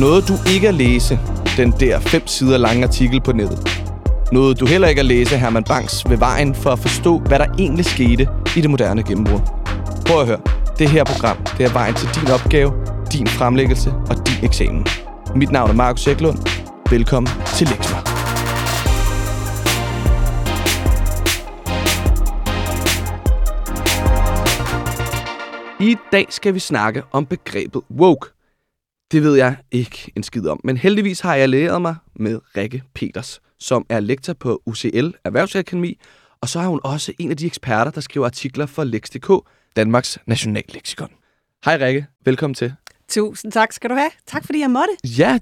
Noget du ikke at læse, den der fem sider lange artikel på nettet. Noget du heller ikke at læse Herman Banks ved vejen for at forstå, hvad der egentlig skete i det moderne gennembrud. Prøv at høre. Det her program, det er vejen til din opgave, din fremlæggelse og din eksamen. Mit navn er Markus Eklund. Velkommen til Lexmark. I dag skal vi snakke om begrebet woke. Det ved jeg ikke en skid om, men heldigvis har jeg læret mig med Rikke Peters, som er lektor på UCL Erhvervsakademi, og så er hun også en af de eksperter, der skriver artikler for Lex.dk, Danmarks nationalleksikon. Hej Rikke, velkommen til. Tusind tak skal du have. Tak fordi jeg måtte. Ja,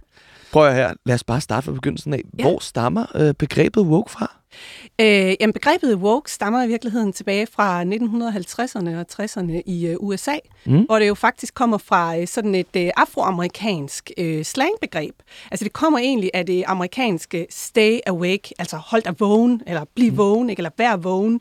prøv at her. Lad os bare starte fra begyndelsen af. Ja. Hvor stammer øh, begrebet woke fra? Øh, jamen, begrebet woke stammer i virkeligheden tilbage fra 1950'erne og 60'erne i øh, USA, mm. hvor det jo faktisk kommer fra øh, sådan et øh, afroamerikansk øh, slangbegreb. Altså det kommer egentlig af det amerikanske stay awake, altså hold dig vågen, eller bliv mm. vågen, ikke, eller vær vågen.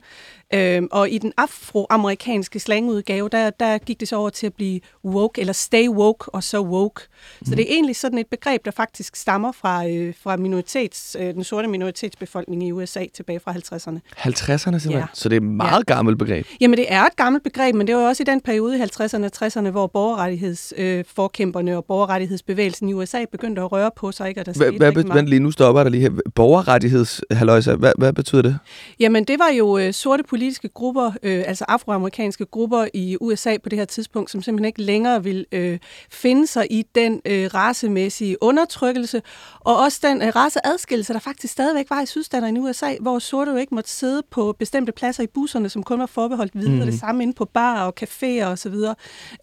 Øhm, og i den afroamerikanske slangudgave, der, der gik det så over til at blive woke, eller stay woke, og så woke. Mm. Så det er egentlig sådan et begreb, der faktisk stammer fra, øh, fra minoritets, øh, den sorte minoritetsbefolkning i USA tilbage fra 50'erne. 50'erne simpelthen? Ja. Så det er et meget ja. gammelt begreb? Jamen det er et gammelt begreb, men det var også i den periode i 50'erne og 60'erne, hvor borgerrettighedsforkæmperne øh, og borgerrettighedsbevægelsen i USA begyndte at røre på sig. Ikke? Og der hvad, hvad, hvad, lige nu stopper der lige her. Borgerrettigheds, hvad, hvad betyder det? Jamen det var jo øh, sorte politiske grupper, øh, altså afroamerikanske grupper i USA på det her tidspunkt, som simpelthen ikke længere vil øh, finde sig i den øh, racemæssige undertrykkelse, og også den øh, raceadskillelse, der faktisk stadigvæk var i sydstaterne i USA, hvor sorte jo ikke måtte sidde på bestemte pladser i busserne, som kun var forbeholdt hvide, mm. og det mhm. samme inde på bar og caféer osv.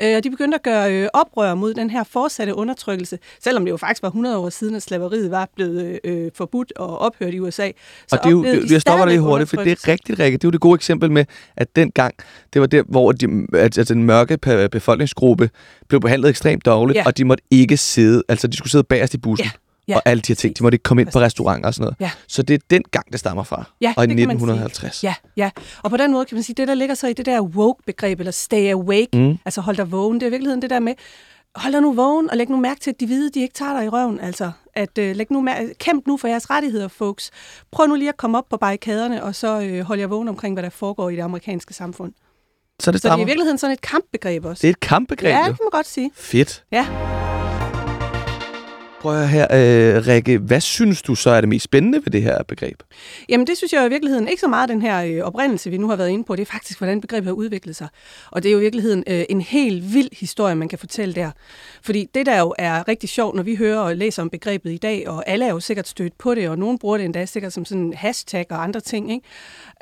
Øh, og de begyndte at gøre øh, oprør mod den her fortsatte undertrykkelse, selvom det jo faktisk var 100 år siden, at slaveriet var blevet øh, forbudt og ophørt i USA. Så og det er jo, det, jeg stopper lige hurtigt, for det er rigtigt, Rikke. Det er jo det gode eksempel med, at dengang, det var der, hvor de, altså den mørke befolkningsgruppe blev behandlet ekstremt dårligt, ja. og de måtte ikke sidde, altså de skulle sidde bagerst i bussen. Ja. Ja, og alle de her ting. De måtte ikke komme ind på restauranter og sådan noget. Ja. Så det er den gang, det stammer fra. Ja, og i 1950. Ja, ja. Og på den måde kan man sige, det der ligger så i det der woke-begreb, eller stay awake, mm. altså hold dig vågen, det er i virkeligheden det der med, hold dig nu vågen, og læg nu mærke til, at de hvide, de ikke tager dig i røven. Altså, at uh, læg nu kæmp nu for jeres rettigheder, folks. Prøv nu lige at komme op på barrikaderne, og så uh, hold jer vågen omkring, hvad der foregår i det amerikanske samfund. Så det, så det er i virkeligheden sådan et kampbegreb også. Det er et kampbegreb, Ja, det kan man godt sige. Fedt. Ja. Prøv her, øh, Rikke. Hvad synes du så er det mest spændende ved det her begreb? Jamen, det synes jeg i virkeligheden ikke så meget den her øh, oprindelse, vi nu har været inde på. Det er faktisk, hvordan begrebet har udviklet sig. Og det er jo i virkeligheden øh, en helt vild historie, man kan fortælle der. Fordi det, der jo er rigtig sjovt, når vi hører og læser om begrebet i dag, og alle er jo sikkert stødt på det, og nogen bruger det endda sikkert som sådan en hashtag og andre ting, ikke?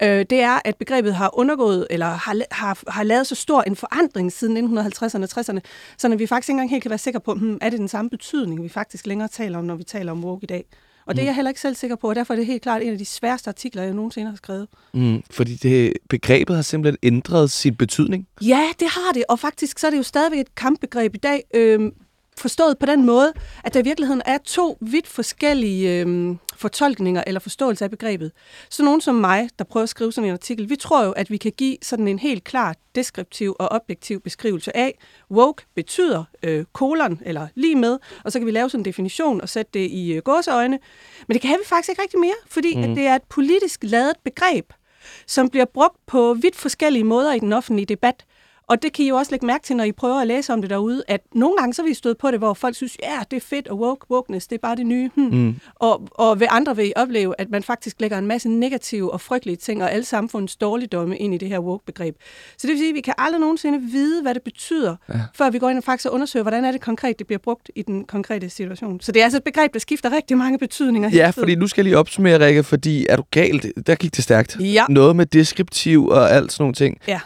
Øh, det er, at begrebet har undergået, eller har, har, har lavet så stor en forandring siden 1950'erne og 60'erne, så vi faktisk ikke engang helt kan være sikre på, hmm, er det den samme betydning, vi faktisk længere taler om, når vi taler om woke i dag. Og det er mm. jeg heller ikke selv sikker på, og derfor er det helt klart en af de sværeste artikler, jeg nogensinde har skrevet. Mm, fordi det, begrebet har simpelthen ændret sin betydning? Ja, det har det, og faktisk så er det jo stadigvæk et kampbegreb i dag. Øhm, forstået på den måde, at der i virkeligheden er to vidt forskellige øhm, fortolkninger eller forståelse af begrebet. Så nogen som mig, der prøver at skrive sådan en artikel, vi tror jo, at vi kan give sådan en helt klar deskriptiv og objektiv beskrivelse af, woke betyder øh, kolon eller lige med, og så kan vi lave sådan en definition og sætte det i øh, gåseøjne. Men det kan vi faktisk ikke rigtig mere, fordi mm. at det er et politisk lavet begreb, som bliver brugt på vidt forskellige måder i den offentlige debat. Og det kan I jo også lægge mærke til, når I prøver at læse om det derude, at nogle gange så vil I støde på det, hvor folk synes, ja, det er fedt, og woke, wokeness, det er bare det nye. Hmm. Mm. Og, og ved andre vil I opleve, at man faktisk lægger en masse negative og frygtelige ting, og alle samfundets dårligdomme ind i det her woke-begreb. Så det vil sige, at vi kan aldrig nogensinde vide, hvad det betyder, ja. før vi går ind og faktisk undersøger, hvordan er det konkret, det bliver brugt i den konkrete situation. Så det er altså et begreb, der skifter rigtig mange betydninger. Ja, fordi nu skal jeg lige opsummere, Rikke, fordi er du galt? Der gik det stærkt. Ja. Noget med deskriptiv og alt sådan nogle ting. Ja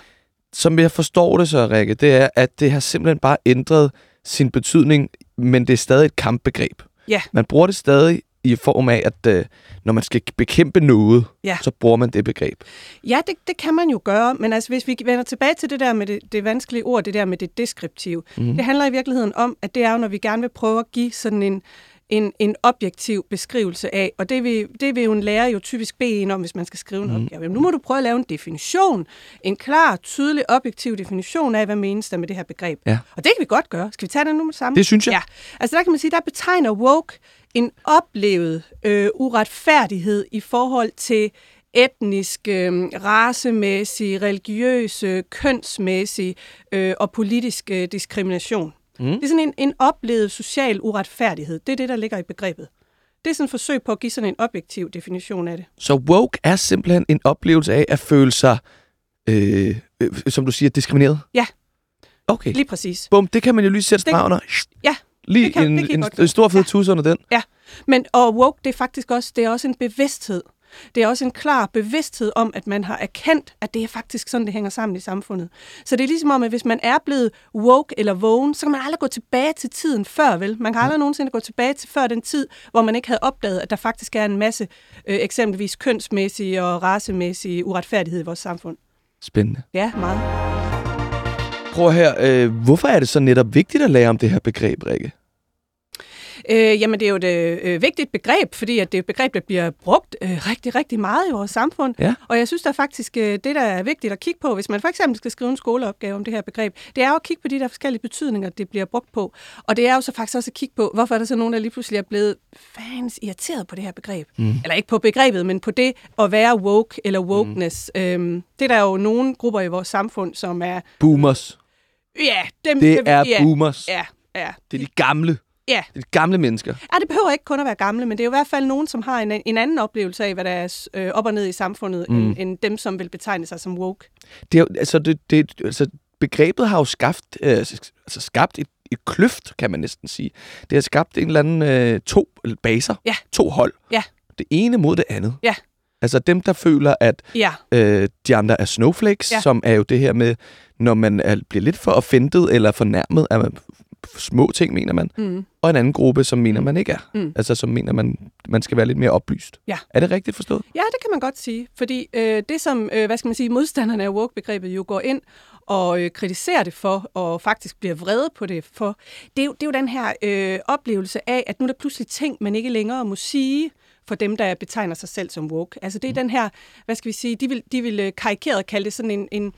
som jeg forstår det så, Rikke, det er, at det har simpelthen bare ændret sin betydning, men det er stadig et kampbegreb. Ja. Man bruger det stadig i form af, at øh, når man skal bekæmpe noget, Ja. så bruger man det begreb. Ja, det, det kan man jo gøre, men altså, hvis vi vender tilbage til det der med det, det vanskelige ord, det der med det deskriptive, mm. det handler i virkeligheden om, at det er jo, når vi gerne vil prøve at give sådan en, en, en objektiv beskrivelse af, og det vil, det vil jo en lærer jo typisk bede en om, hvis man skal skrive en mm. opgave. Jamen, nu må du prøve at lave en definition, en klar, tydelig, objektiv definition af, hvad menes der med det her begreb. Ja. Og det kan vi godt gøre. Skal vi tage det nu med sammen? Det synes jeg. Ja, altså der kan man sige, der betegner woke en oplevet øh, uretfærdighed i forhold til etnisk, øh, racemæssig, religiøs, øh, kønsmæssig øh, og politisk øh, diskrimination. Mm. Det er sådan en, en oplevet social uretfærdighed. Det er det, der ligger i begrebet. Det er sådan et forsøg på at give sådan en objektiv definition af det. Så woke er simpelthen en oplevelse af at føle sig, øh, øh, som du siger, diskrimineret? Ja. Okay. Lige præcis. Bum, det kan man jo lige sætte streg under. Ja, Lige det kan- en, det kan en, en, stor fed Ja. tus under den. Ja, men og woke, det er faktisk også, det er også en bevidsthed. Det er også en klar bevidsthed om, at man har erkendt, at det er faktisk sådan, det hænger sammen i samfundet. Så det er ligesom om, at hvis man er blevet woke eller vågen, så kan man aldrig gå tilbage til tiden før, vel? Man kan aldrig nogensinde gå tilbage til før den tid, hvor man ikke havde opdaget, at der faktisk er en masse øh, eksempelvis kønsmæssige og racemæssige uretfærdighed i vores samfund. Spændende. Ja, meget. Prøv her, øh, hvorfor er det så netop vigtigt at lære om det her begreb, Rikke? Øh, jamen, det er jo et øh, vigtigt begreb, fordi at det er et begreb, der bliver brugt øh, rigtig, rigtig meget i vores samfund. Ja. Og jeg synes der faktisk, øh, det der er vigtigt at kigge på, hvis man for eksempel skal skrive en skoleopgave om det her begreb, det er jo at kigge på de der forskellige betydninger, det bliver brugt på. Og det er jo så faktisk også at kigge på, hvorfor er der så nogen, der lige pludselig er blevet fans irriteret på det her begreb. Mm. Eller ikke på begrebet, men på det at være woke eller wokeness. Mm. Øhm, det er der jo nogle grupper i vores samfund, som er, Boomers. ja, dem Det er ja, boomers. Ja, ja. Det er de gamle. Ja, gamle mennesker. Ja, det behøver ikke kun at være gamle, men det er jo i hvert fald nogen, som har en, en anden oplevelse af, hvad der er øh, op og ned i samfundet, mm. end, end dem, som vil betegne sig som woke. Det er, altså, det, det, altså, begrebet har jo skabt, øh, altså, skabt et, et kløft, kan man næsten sige. Det har skabt en eller anden øh, to baser, Ja. to hold. Ja. Det ene mod det andet. Ja. Altså dem, der føler, at Ja, øh, de andre er snowflakes, Ja. som er jo det her med, når man er, bliver lidt for offentet eller fornærmet af små ting, mener man. mm. Og en anden gruppe, som mener, man ikke er. Mm. Altså som mener, man, man skal være lidt mere oplyst. Ja. Er det rigtigt forstået? ja det kan man godt sige. Fordi øh, det, som øh, hvad skal man sige, modstanderne af woke-begrebet jo går ind og øh, kritiserer det for, og faktisk bliver vrede på det for, det er jo, det er jo den her øh, oplevelse af, at nu er der pludselig ting, man ikke længere må sige, for dem, der betegner sig selv som woke. Altså det er den her, hvad skal vi sige, de vil, de vil øh, karikeret kalde det sådan en, en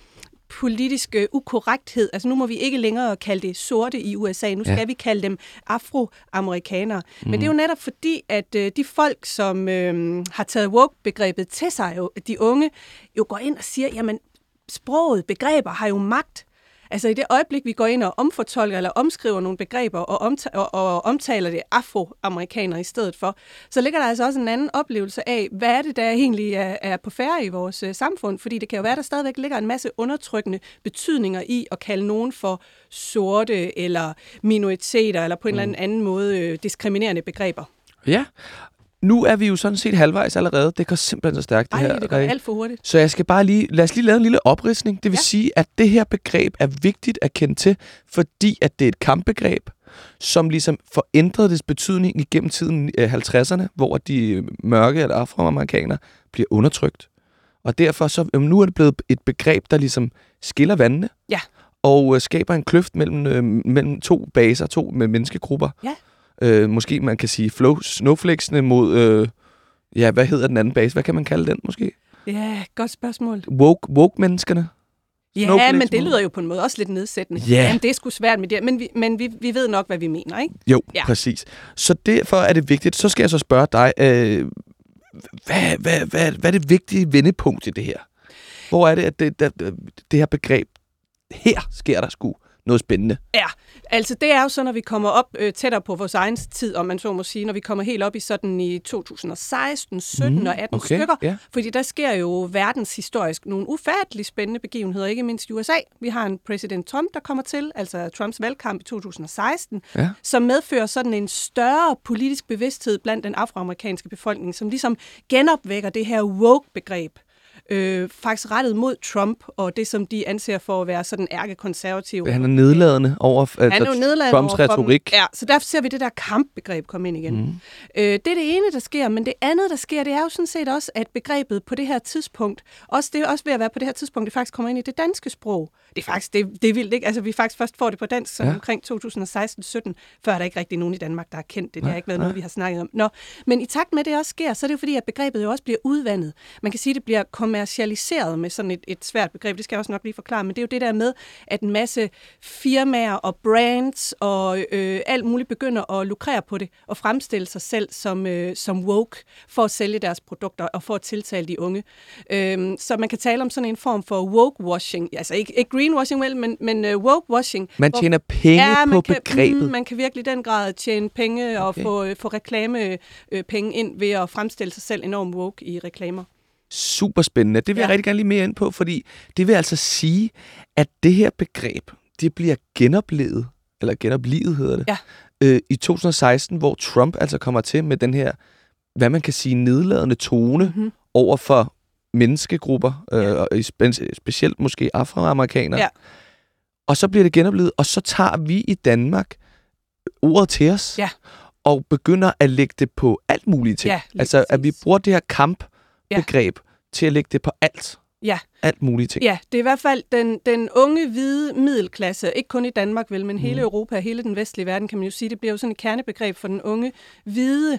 politisk øh, ukorrekthed. Altså nu må vi ikke længere kalde det sorte i USA. Nu skal ja. vi kalde dem afroamerikanere. Mm. Men det er jo netop fordi, at øh, de folk, som øh, har taget woke-begrebet til sig, jo, de unge, jo går ind og siger, jamen sproget, begreber har jo magt. Altså i det øjeblik, vi går ind og omfortolker eller omskriver nogle begreber og, omta- og, og omtaler det afroamerikanere i stedet for, så ligger der altså også en anden oplevelse af, hvad er det, der egentlig er, er på færre i vores øh, samfund? Fordi det kan jo være, at der stadigvæk ligger en masse undertrykkende betydninger i at kalde nogen for sorte eller minoriteter eller på en mm. eller anden måde øh, diskriminerende begreber. Ja. Nu er vi jo sådan set halvvejs allerede. Det går simpelthen så stærkt, det Ej, her. det går alt for hurtigt. Så jeg skal bare lige, lad os lige lave en lille opridsning. Det vil ja. Sige, at det her begreb er vigtigt at kende til, fordi at det er et kampbegreb, som ligesom forændrede dets betydning igennem tiden øh, 50'erne, hvor de øh, mørke eller afroamerikanere bliver undertrykt. Og derfor så, øh, nu er det blevet et begreb, der ligesom skiller vandene, Ja. og øh, skaber en kløft mellem, øh, mellem to baser, to menneskegrupper. Ja. Øh, måske man kan sige flow, snowflakesene mod, øh, ja, hvad hedder den anden base? Hvad kan man kalde den måske? Ja, godt spørgsmål. Woke, woke-menneskerne? Ja, Snowflakes men det lyder jo på en måde også lidt nedsættende. Ja. Jamen, det er sgu svært med det, men, vi, men vi, vi ved nok, hvad vi mener, ikke? Jo. Ja. præcis. Så derfor er det vigtigt. Så skal jeg så spørge dig, øh, hvad, hvad, hvad, hvad er det vigtige vendepunkt i det her? Hvor er det, at det, det, det her begreb, her sker der sgu noget spændende? Ja, altså det er jo så, når vi kommer op øh, tættere på vores egen tid, om man så må sige, når vi kommer helt op i sådan i 2016, 17 Mm, og 18 okay, stykker. ja. Fordi der sker jo verdenshistorisk nogle ufattelig spændende begivenheder, ikke mindst i USA. Vi har en præsident Trump, der kommer til, altså Trumps valgkamp i 2016, Ja. som medfører sådan en større politisk bevidsthed blandt den afroamerikanske befolkning, som ligesom genopvækker det her woke-begreb. Øh, faktisk rettet mod Trump og det, som de anser for at være sådan ærkekonservativ. Han er nedladende over Han er altså, nedladende Trumps dem. retorik. Ja, så derfor ser vi det der kampbegreb komme ind igen. Mm. Øh, det er det ene, der sker, men det andet, der sker, det er jo sådan set også, at begrebet på det her tidspunkt, også det er også ved at være på det her tidspunkt, det faktisk kommer ind i det danske sprog. Det er faktisk, det, det er vildt, ikke? Altså, vi faktisk først får det på dansk Ja. omkring 2016-17, før er der ikke rigtig nogen i Danmark, der har kendt det. Det har ikke været noget, vi har snakket om. Nå, men i takt med, at det også sker, så er det jo fordi, at begrebet jo også bliver udvandet. Man kan sige, at det bliver kommercialiseret med sådan et, et svært begreb. Det skal jeg også nok lige forklare, men det er jo det der med, at en masse firmaer og brands og øh, alt muligt begynder at lukrere på det og fremstille sig selv som, øh, som woke for at sælge deres produkter og for at tiltale de unge. Øhm, så man kan tale om sådan en form for woke-washing. Altså ikke, ikke greenwashing, vel, men, men uh, woke-washing. Man hvor- tjener penge ja, på man kan, begrebet. Mm, man kan virkelig i den grad tjene penge og Okay. få, øh, få reklame øh, penge ind ved at fremstille sig selv enormt woke i reklamer. Super spændende. Det vil ja. jeg Ja. rigtig gerne lige mere ind på, fordi det vil altså sige, at det her begreb, det bliver genoplevet, eller genoplivet hedder det, Ja. øh, i 2016, hvor Trump altså kommer til med den her, hvad man kan sige, nedladende tone Mhm. over for menneskegrupper, øh, og spe- specielt måske afroamerikanere. Ja. Og så bliver det genoplevet, og så tager vi i Danmark ordet til os, Ja. og begynder at lægge det på alt muligt ting. Ja, altså, at vi præcis. bruger det her kampbegreb til at lægge det på alt. Ja. Alt muligt ting. Ja, det er i hvert fald den, den unge, hvide middelklasse, ikke kun i Danmark vel, men hele Mhm. Europa hele den vestlige verden, kan man jo sige, det bliver jo sådan et kernebegreb for den unge, hvide,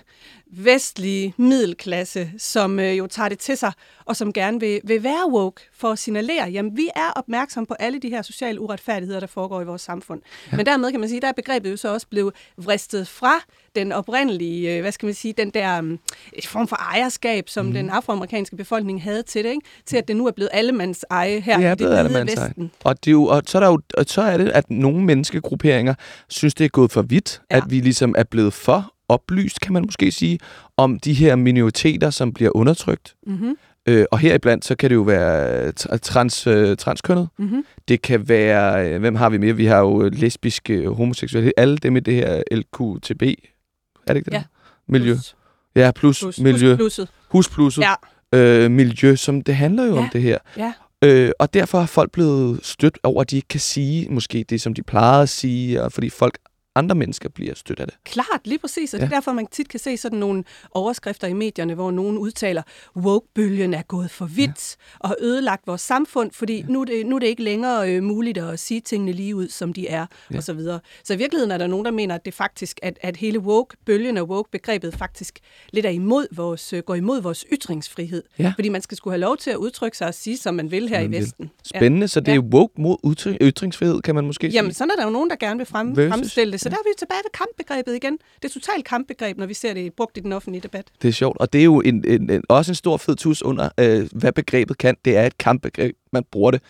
vestlige middelklasse, som øh, jo tager det til sig, og som gerne vil, vil være woke for at signalere, jamen vi er opmærksomme på alle de her sociale uretfærdigheder, der foregår i vores samfund. Ja. Men dermed kan man sige, der er begrebet jo så også blevet vristet fra den oprindelige, øh, hvad skal man sige, den der um, form for ejerskab, som mm. den afroamerikanske befolkning havde til det, ikke? til at det nu er blevet allemands eje her Det er i det hvide. Vesten. Og, det er jo, og, så er der jo, og så er det, at nogle menneskegrupperinger synes, det er gået for vidt, ja. Ja. at vi ligesom er blevet for oplyst, kan man måske sige, om de her minoriteter, som bliver undertrykt. Mm-hmm. Øh, og heriblandt, så kan det jo være tra- trans, øh, transkønnet. Mm-hmm. Det kan være, øh, hvem har vi mere? Vi har jo øh, lesbiske, homoseksuelle, alle dem i det her LQTB. Er det ikke det? Ja. Miljø. Plus, Ja, plus, plus, miljø. Plusset. Husplusset. Ja, øh, miljø, som det handler jo ja. om det her. ja. Øh, og derfor har folk blevet stødt over, at de ikke kan sige måske det, som de plejede at sige, og fordi folk andre mennesker bliver stødt af det. Klart, lige præcis. Og Ja. det er derfor, man tit kan se sådan nogle overskrifter i medierne, hvor nogen udtaler, woke-bølgen er gået for vidt og har ødelagt vores samfund, fordi ja. nu, er det, nu er det ikke længere øh, muligt at sige tingene lige ud, som de er, Ja. ja. og så videre. Så i virkeligheden er der nogen, der mener, at det faktisk, at, at hele woke-bølgen og woke-begrebet faktisk lidt er imod vores, øh, går imod vores ytringsfrihed. Ja. Fordi man skal skulle have lov til at udtrykke sig og sige, som man vil her Som i man vil. Vesten. Spændende, ja. så det Ja. er woke mod ytring, ytringsfrihed, kan man måske Jamen, sige. sådan er der jo nogen, der gerne vil frem, Versus- fremstille det. Så der er vi tilbage ved kampbegrebet igen. Det er totalt kampbegreb, når vi ser det brugt i den offentlige debat. Det er sjovt, og det er jo en, en, en, også en stor fed tus under, øh, hvad begrebet kan. Det er et kampbegreb. Man bruger det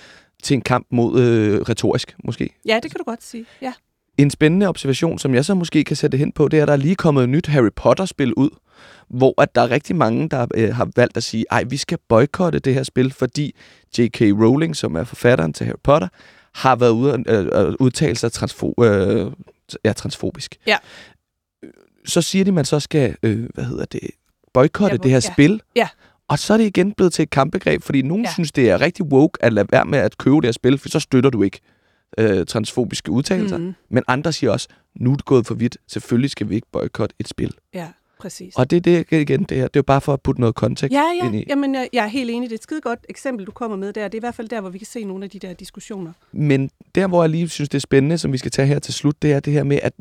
til en kamp mod øh, retorisk, måske. Ja, det kan du godt sige. Ja. En spændende observation, som jeg så måske kan sætte hen på, det er, at der er lige kommet et nyt Harry Potter-spil ud, hvor at der er rigtig mange, der øh, har valgt at sige, ej, vi skal boykotte det her spil, fordi J.K. Rowling, som er forfatteren til Harry Potter, har været ude og øh, udtale sig transfo- øh, ja, transfobisk. Ja. Så siger de, at man så skal, øh, hvad hedder det, boykotte Ja, det her ja. spil. Ja. Og så er det igen blevet til et kampbegreb, fordi nogen. Ja. synes, det er rigtig woke at lade være med at købe det her spil, for så støtter du ikke øh, transfobiske udtalelser. Mm. Men andre siger også, nu er det gået for vidt. Selvfølgelig skal vi ikke boykotte et spil. Ja, præcis. Og det er det igen, det her. Det er jo bare for at putte noget kontekst Ja, ind ja. i. Jamen, jeg, jeg er helt enig. Det er et skide godt eksempel, du kommer med der. Det er i hvert fald der, hvor vi kan se nogle af de der diskussioner. Men der, hvor jeg lige synes, det er spændende, som vi skal tage her til slut, det er det her med, at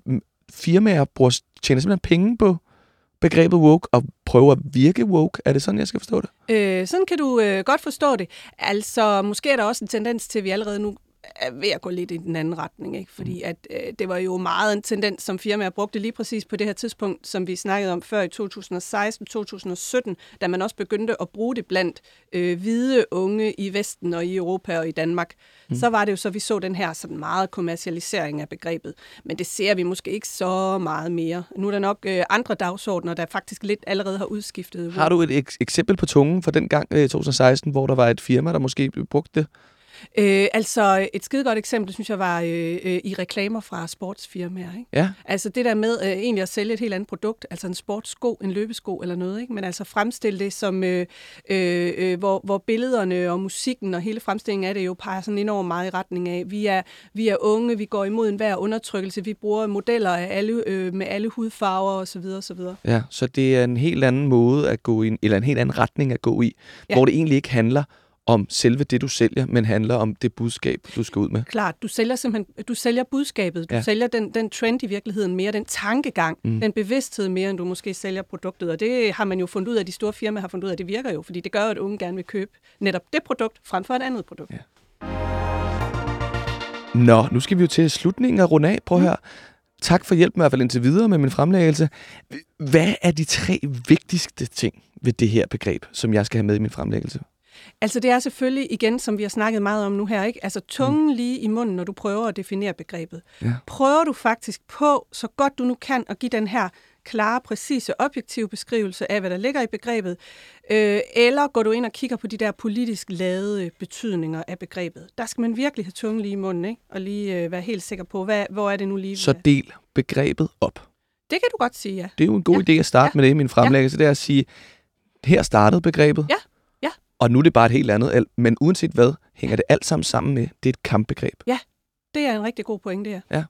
firmaer bruger, tjener simpelthen penge på begrebet woke og prøver at virke woke. Er det sådan, jeg skal forstå det? Øh, sådan kan du øh, godt forstå det. Altså, måske er der også en tendens til, at vi allerede nu er ved at gå lidt i den anden retning, ikke? fordi at øh, det var jo meget en tendens, som firmaer brugte lige præcis på det her tidspunkt, som vi snakkede om før i 2016-2017, da man også begyndte at bruge det blandt øh, hvide unge i Vesten og i Europa og i Danmark. Mm. Så var det jo så, vi så den her sådan meget kommercialisering af begrebet, men det ser vi måske ikke så meget mere. Nu er der nok øh, andre dagsordner, der faktisk lidt allerede har udskiftet. Har du et eks- eksempel på tungen fra den gang i 2016, hvor der var et firma, der måske brugte det? Øh, altså, et skide godt eksempel, synes jeg, var øh, øh, i reklamer fra sportsfirmaer. Ikke? Ja. Altså det der med øh, egentlig at sælge et helt andet produkt, altså en sportssko, en løbesko eller noget, ikke? men altså fremstille det som, øh, øh, øh, hvor, hvor billederne og musikken og hele fremstillingen af det jo peger sådan enormt meget i retning af, vi er, vi er unge, vi går imod enhver undertrykkelse, vi bruger modeller af alle, øh, med alle hudfarver osv. osv. Ja, så det er en helt anden måde at gå i, eller en helt anden retning at gå i, ja. Ja. hvor det egentlig ikke handler om selve det, du sælger, men handler om det budskab, du skal ud med. Klart, du sælger simpelthen, du sælger budskabet, du Ja. sælger den, den trend i virkeligheden mere, den tankegang, mm. den bevidsthed mere, end du måske sælger produktet. Og det har man jo fundet ud af, de store firmaer har fundet ud af, det virker jo, fordi det gør at unge gerne vil købe netop det produkt, frem for et andet produkt. Ja. Nå, nu skal vi jo til slutningen af runde af. Prøv at høre. Tak for hjælpen i hvert fald indtil videre med min fremlæggelse. Hvad er de tre vigtigste ting ved det her begreb, som jeg skal have med i min fremlæggelse? Altså det er selvfølgelig igen, som vi har snakket meget om nu her, ikke? Altså tungen lige i munden, når du prøver at definere begrebet. Ja. Prøver du faktisk på, så godt du nu kan, at give den her klare, præcise, objektive beskrivelse af, hvad der ligger i begrebet, øh, eller går du ind og kigger på de der politisk ladede betydninger af begrebet. Der skal man virkelig have tungen lige i munden, ikke? og lige øh, være helt sikker på, hvad, hvor er det nu lige... Så del begrebet op. Det kan du godt sige, ja. Det er jo en god Ja. idé at starte Ja. med det i min fremlæggelse. Det er at sige, her startede begrebet. Ja. Ja. Og nu er det bare et helt andet. Men uanset hvad, hænger det alt sammen sammen med, det er et kampbegreb. Det er en rigtig god pointe, ja. Ja.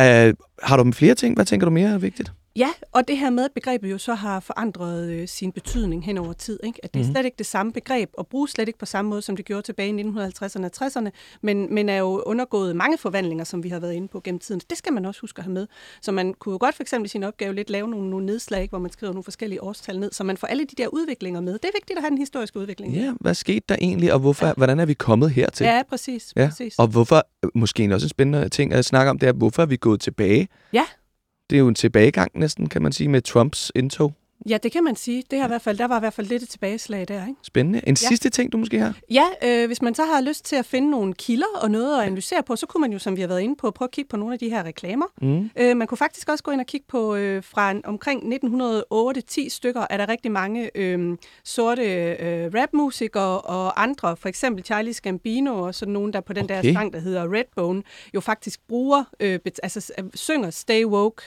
ja. Uh, har du med flere ting? Hvad tænker du mere er vigtigt? Ja, og det her med, at begrebet jo så har forandret øh, sin betydning hen over tid. Ikke? At det er Mhm. slet ikke det samme begreb, og bruges slet ikke på samme måde, som det gjorde tilbage i 1950'erne og 60'erne, men, men er jo undergået mange forvandlinger, som vi har været inde på gennem tiden. Det skal man også huske at have med. Så man kunne jo godt for eksempel i sin opgave lidt lave nogle, nogle nedslag, ikke? hvor man skriver nogle forskellige årstal ned, så man får alle de der udviklinger med. Det er vigtigt at have den historiske udvikling. Ja, hvad skete der egentlig, og hvorfor, hvordan er vi kommet hertil? ja præcis. Ja, præcis. Og hvorfor, måske også en spændende ting at snakke om, det er, hvorfor er vi gået tilbage? Ja. Det er jo en tilbagegang næsten, kan man sige, med Trumps indtog. Ja, det kan man sige. Det har i hvert fald, der var i hvert fald lidt et tilbageslag der. Ikke? Spændende. En Ja. sidste ting, du måske har? Ja, øh, hvis man så har lyst til at finde nogle kilder og noget at analysere på, så kunne man jo, som vi har været inde på, prøve at kigge på nogle af de her reklamer. Mm. Øh, man kunne faktisk også gå ind og kigge på, øh, fra en, omkring 1908-10 stykker, er der rigtig mange øh, sorte øh, rapmusikere og andre, for eksempel Charlie Gambino og sådan nogen, der på den Okay. der sang, der hedder Redbone, jo faktisk bruger, øh, altså synger Stay Woke.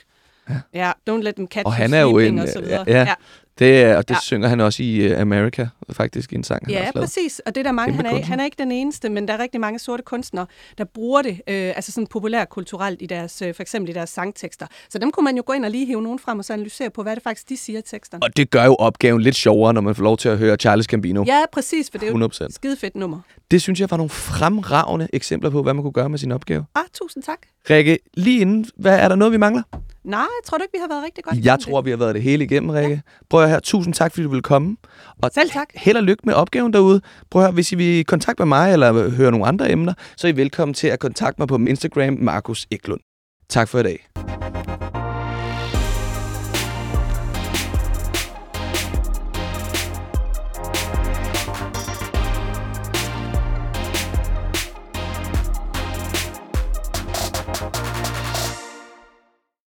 Ja. ja, don't let them catch Og han er jo en... og så Ja, videre. ja, det og det Ja. synger han også i uh, America, faktisk i en sang, han Ja, præcis. Og det er der mange, Kæmpe han er, kunstner. han er ikke den eneste, men der er rigtig mange sorte kunstnere, der bruger det, øh, altså sådan populær kulturelt i deres, øh, for eksempel i deres sangtekster. Så dem kunne man jo gå ind og lige hive nogen frem og så analysere på, hvad det faktisk de siger i teksterne. Og det gør jo opgaven lidt sjovere, når man får lov til at høre Charles Gambino. Ja, præcis, for det er jo 100%. et skide fedt nummer. Det synes jeg var nogle fremragende eksempler på, hvad man kunne gøre med sin opgave. Ah, tusind tak. Rikke, lige inden, hvad er der noget, vi mangler? Nej, jeg tror du ikke, vi har været rigtig godt Jeg tror, vi har været det hele igennem, Rikke. Ja. Prøv at høre, tusind tak, fordi du ville komme. Og Selv tak. held og lykke med opgaven derude. Prøv at høre, hvis I vil kontakte med mig, eller høre nogle andre emner, så er I velkommen til at kontakte mig på min Instagram, Markus Eklund. Tak for i dag.